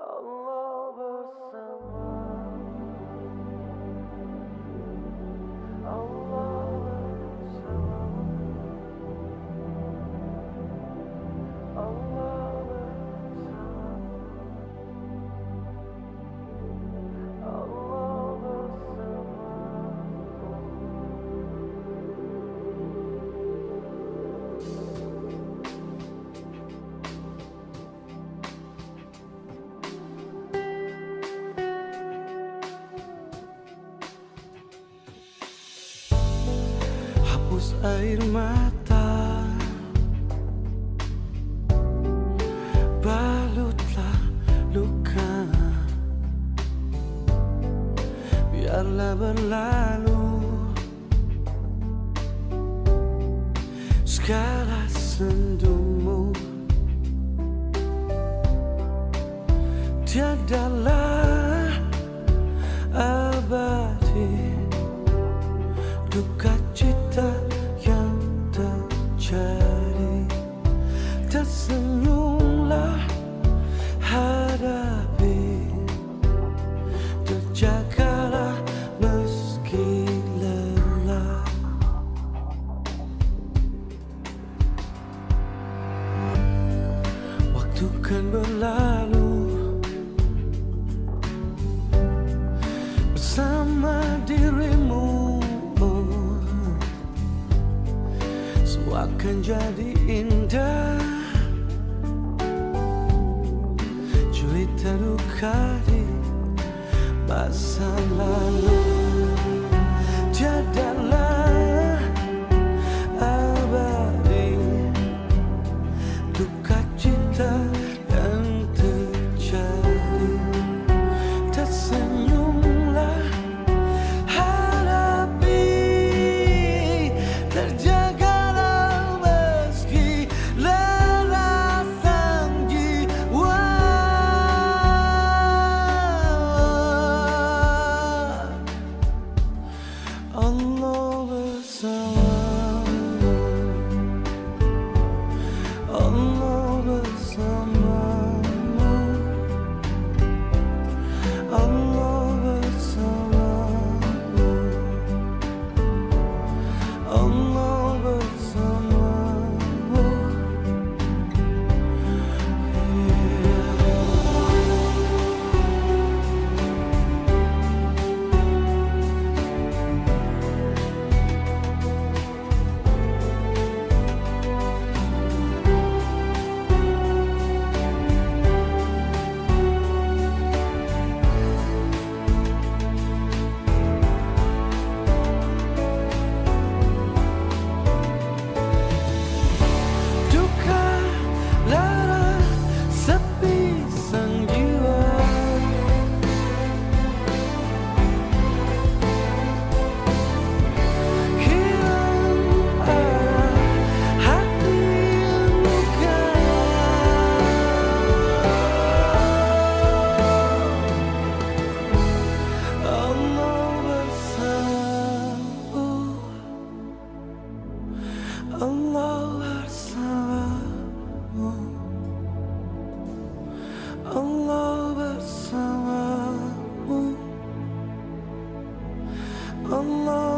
all over some Hapus air mata. Balutlah luka. Biarlah berlalu. Segala sendumu. Tiadalah abadi. Duka cita akan jadi indah. Cerita duka di masa lalu Allah'lar sana Allah'lar sana Allah